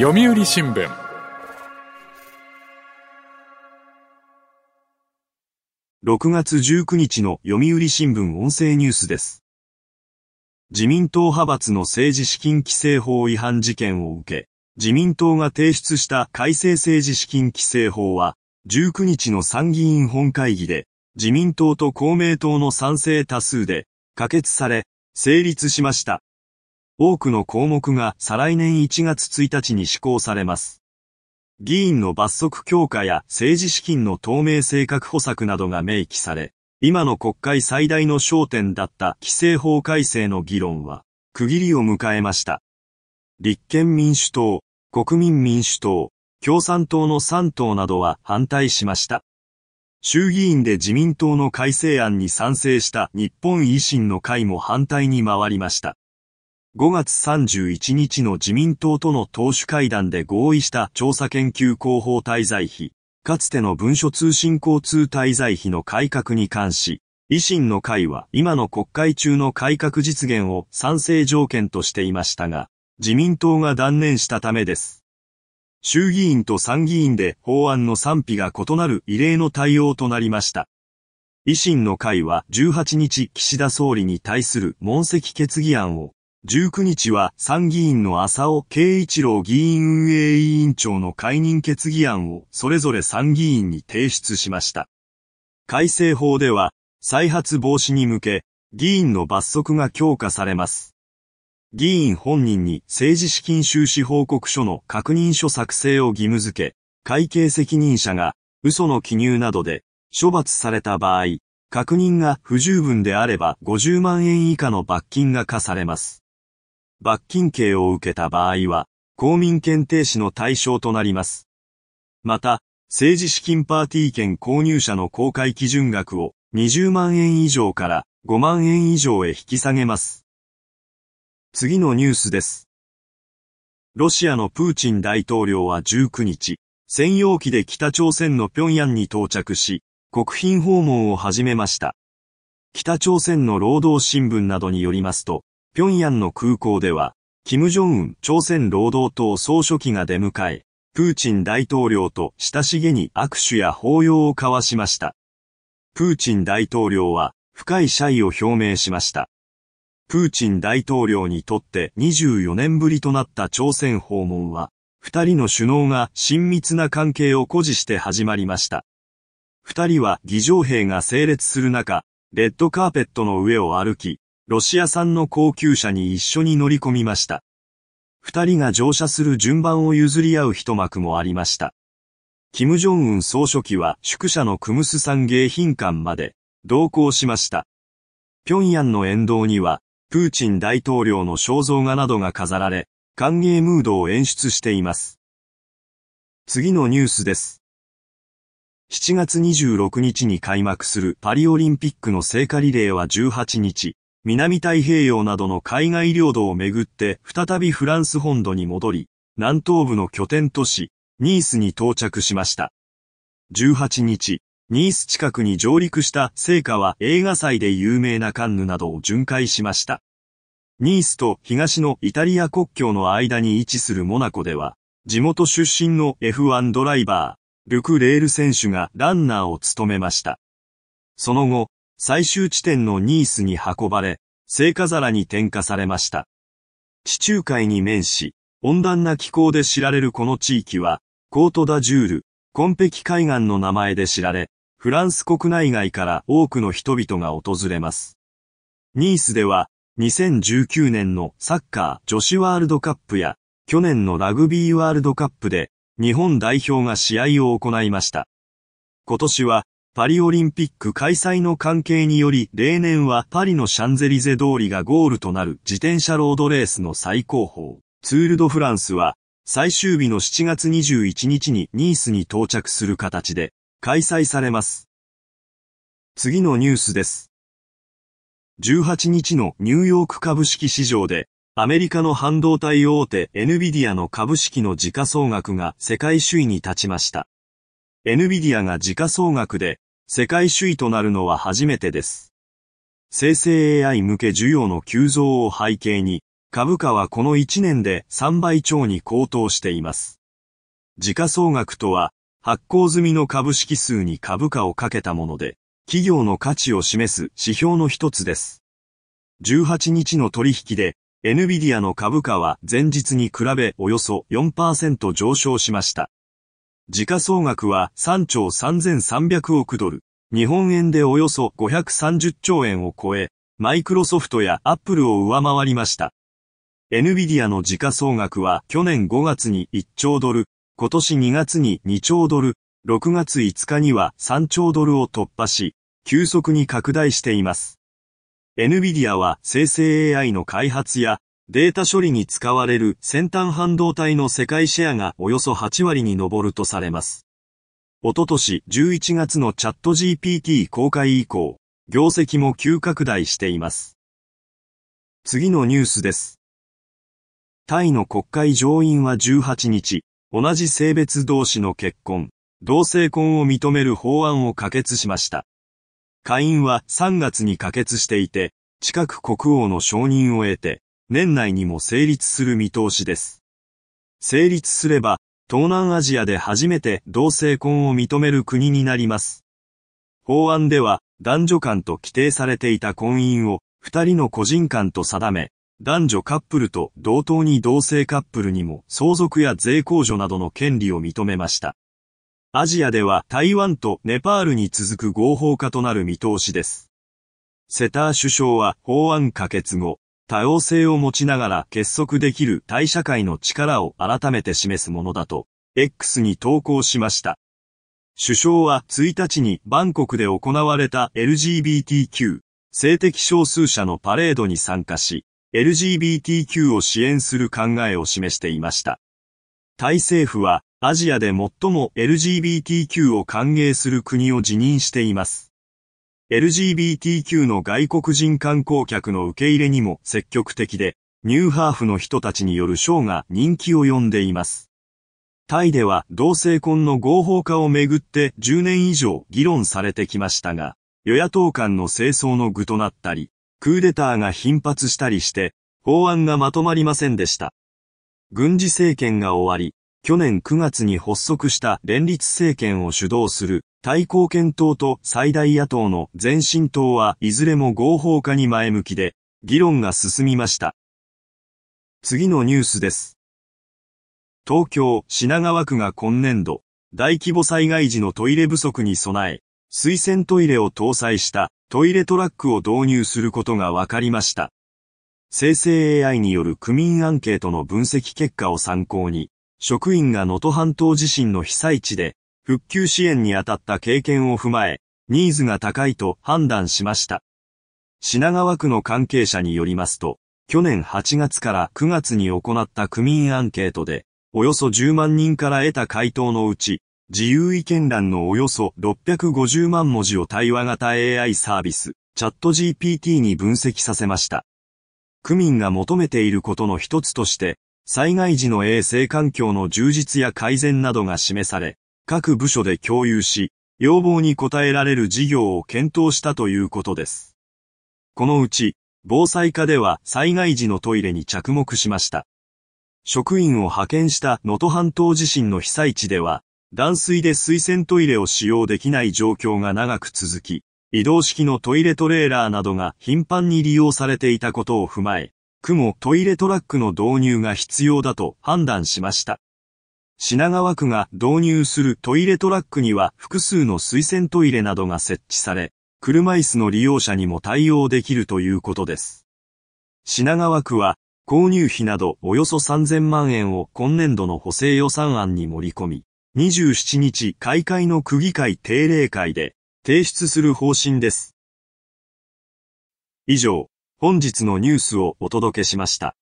読売新聞6月19日の読売新聞音声ニュースです。自民党派閥の政治資金規正法違反事件を受け、自民党が提出した改正政治資金規正法は、19日の参議院本会議で、自民党と公明党の賛成多数で、可決され、成立しました。多くの項目が再来年1月1日に施行されます。議員の罰則強化や政治資金の透明性確保策などが明記され、今の国会最大の焦点だった規制法改正の議論は、区切りを迎えました。立憲民主党、国民民主党、共産党の3党などは反対しました。衆議院で自民党の改正案に賛成した日本維新の会も反対に回りました。5月31日の自民党との党首会談で合意した調査研究広報滞在費、かつての文書通信交通滞在費の改革に関し、維新の会は今の国会中の改革実現を賛成条件としていましたが、自民党が断念したためです。衆議院と参議院で法案の賛否が異なる異例の対応となりました。維新の会は18日岸田総理に対する問責決議案を19日は参議院の浅尾慶一郎議員運営委員長の解任決議案をそれぞれ参議院に提出しました。改正法では再発防止に向け議員の罰則が強化されます。議員本人に政治資金収支報告書の確認書作成を義務付け、会計責任者が嘘の記入などで処罰された場合、確認が不十分であれば50万円以下の罰金が課されます。罰金刑を受けた場合は、公民権停止の対象となります。また、政治資金パーティー券購入者の公開基準額を20万円以上から5万円以上へ引き下げます。次のニュースです。ロシアのプーチン大統領は19日、専用機で北朝鮮の平壌に到着し、国賓訪問を始めました。北朝鮮の労働新聞などによりますと、平壌の空港では、金正恩朝鮮労働党総書記が出迎え、プーチン大統領と親しげに握手や抱擁を交わしました。プーチン大統領は深い謝意を表明しました。プーチン大統領にとって24年ぶりとなった朝鮮訪問は、二人の首脳が親密な関係を誇示して始まりました。二人は議場兵が整列する中、レッドカーペットの上を歩き、ロシア産の高級車に一緒に乗り込みました。二人が乗車する順番を譲り合う一幕もありました。金正恩総書記は宿舎のクムスサン迎賓館まで同行しました。平壌の沿道には、プーチン大統領の肖像画などが飾られ、歓迎ムードを演出しています。次のニュースです。7月26日に開幕するパリオリンピックの聖火リレーは18日、南太平洋などの海外領土をめぐって再びフランス本土に戻り、南東部の拠点都市、ニースに到着しました。18日、ニース近くに上陸した聖火は映画祭で有名なカンヌなどを巡回しました。ニースと東のイタリア国境の間に位置するモナコでは、地元出身の F1 ドライバー、ルク・レール選手がランナーを務めました。その後、最終地点のニースに運ばれ、聖火皿に点火されました。地中海に面し、温暖な気候で知られるこの地域は、コートダジュール、コンペキ海岸の名前で知られ、フランス国内外から多くの人々が訪れます。ニースでは、2019年のサッカー女子ワールドカップや、去年のラグビーワールドカップで、日本代表が試合を行いました。今年は、パリオリンピック開催の関係により、例年はパリのシャンゼリゼ通りがゴールとなる自転車ロードレースの最高峰、ツールドフランスは、最終日の7月21日にニースに到着する形で開催されます。次のニュースです。18日のニューヨーク株式市場で、アメリカの半導体大手 NVIDIA の株式の時価総額が世界首位に立ちました。NVIDIA が時価総額で世界首位となるのは初めてです。生成 AI 向け需要の急増を背景に、株価はこの1年で3倍超に高騰しています。時価総額とは、発行済みの株式数に株価をかけたもので、企業の価値を示す指標の一つです。18日の取引で、NVIDIA の株価は前日に比べおよそ4%上昇しました。時価総額は3兆3300億ドル、日本円でおよそ530兆円を超え、マイクロソフトやアップルを上回りました。NVIDIA の時価総額は去年5月に1兆ドル、今年2月に2兆ドル、6月5日には3兆ドルを突破し、急速に拡大しています。NVIDIA は生成 AI の開発やデータ処理に使われる先端半導体の世界シェアがおよそ8割に上るとされます。おととし11月のチャット GPT 公開以降、業績も急拡大しています。次のニュースです。タイの国会上院は18日、同じ性別同士の結婚、同性婚を認める法案を可決しました。下院は3月に可決していて、近く国王の承認を得て、年内にも成立する見通しです。成立すれば、東南アジアで初めて同性婚を認める国になります。法案では、男女間と規定されていた婚姻を、二人の個人間と定め、男女カップルと同等に同性カップルにも相続や税控除などの権利を認めました。アジアでは台湾とネパールに続く合法化となる見通しです。セター首相は法案可決後、多様性を持ちながら結束できる対社会の力を改めて示すものだと、X に投稿しました。首相は1日にバンコクで行われた LGBTQ 性的少数者のパレードに参加し、LGBTQ を支援する考えを示していました。タイ政府はアジアで最も LGBTQ を歓迎する国を辞任しています。LGBTQ の外国人観光客の受け入れにも積極的で、ニューハーフの人たちによるショーが人気を呼んでいます。タイでは同性婚の合法化をめぐって10年以上議論されてきましたが、与野党間の清掃の具となったり、クーデターが頻発したりして、法案がまとまりませんでした。軍事政権が終わり、去年9月に発足した連立政権を主導する対抗権党と最大野党の前進党はいずれも合法化に前向きで、議論が進みました。次のニュースです。東京品川区が今年度、大規模災害時のトイレ不足に備え、水洗トイレを搭載したトイレトラックを導入することが分かりました。生成 AI による区民アンケートの分析結果を参考に、職員が能登半島地震の被災地で復旧支援に当たった経験を踏まえ、ニーズが高いと判断しました。品川区の関係者によりますと、去年8月から9月に行った区民アンケートで、およそ10万人から得た回答のうち、自由意見欄のおよそ650万文字を対話型 AI サービス、チャット GPT に分析させました。区民が求めていることの一つとして、災害時の衛生環境の充実や改善などが示され、各部署で共有し、要望に応えられる事業を検討したということです。このうち、防災課では災害時のトイレに着目しました。職員を派遣した能登半島地震の被災地では、断水で水洗トイレを使用できない状況が長く続き、移動式のトイレトレーラーなどが頻繁に利用されていたことを踏まえ、区もトイレトラックの導入が必要だと判断しました。品川区が導入するトイレトラックには複数の水洗トイレなどが設置され、車椅子の利用者にも対応できるということです。品川区は購入費などおよそ3000万円を今年度の補正予算案に盛り込み、27日開会の区議会定例会で提出する方針です。以上、本日のニュースをお届けしました。